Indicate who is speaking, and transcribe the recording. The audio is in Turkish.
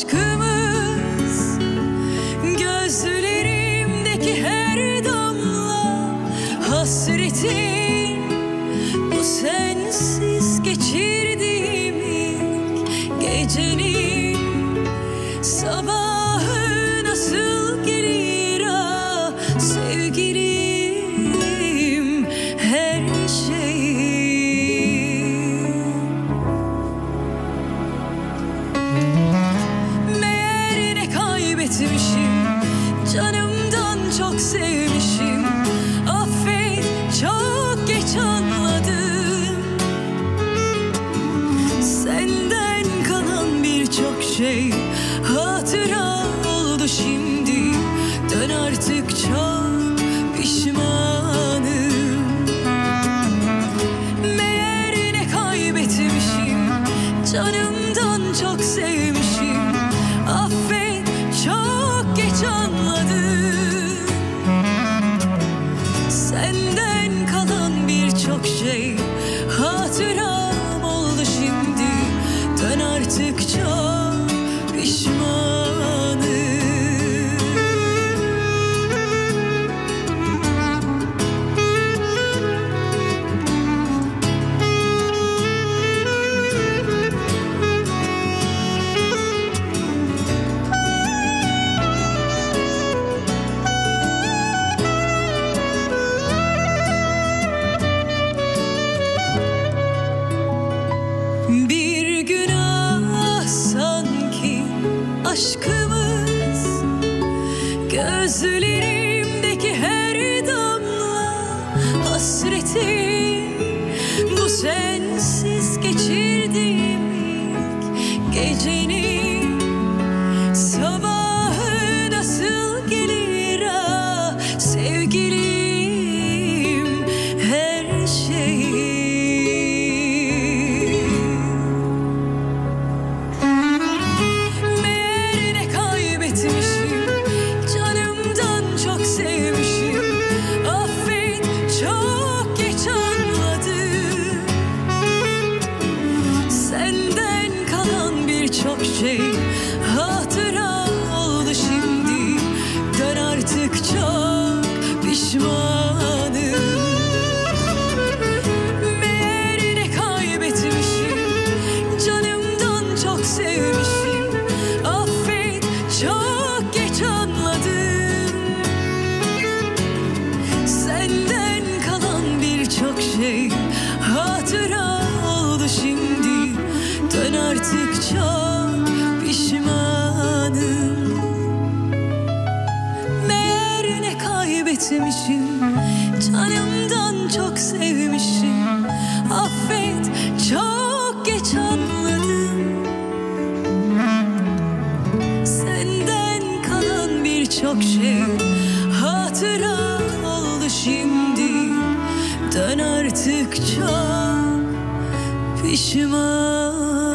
Speaker 1: aşkımız kaybetmişim Canımdan çok sevmişim. Affet çok geç anladım. Senden kalan birçok şey Hatıra oldu şimdi. Dön artık çok pişmanım. Meğer kaybetmişim. Canımdan çok sevmişim anladım Be birçok şey. Hatıra oldu şimdi. Dön artık çok pişmanım. Meğer ne kaybetmişim. Canımdan çok sevmişim. Affet çok geç anladım. Senden kalan birçok şey. Hatıra oldu şimdi. Dön artık Dön artık çok pişman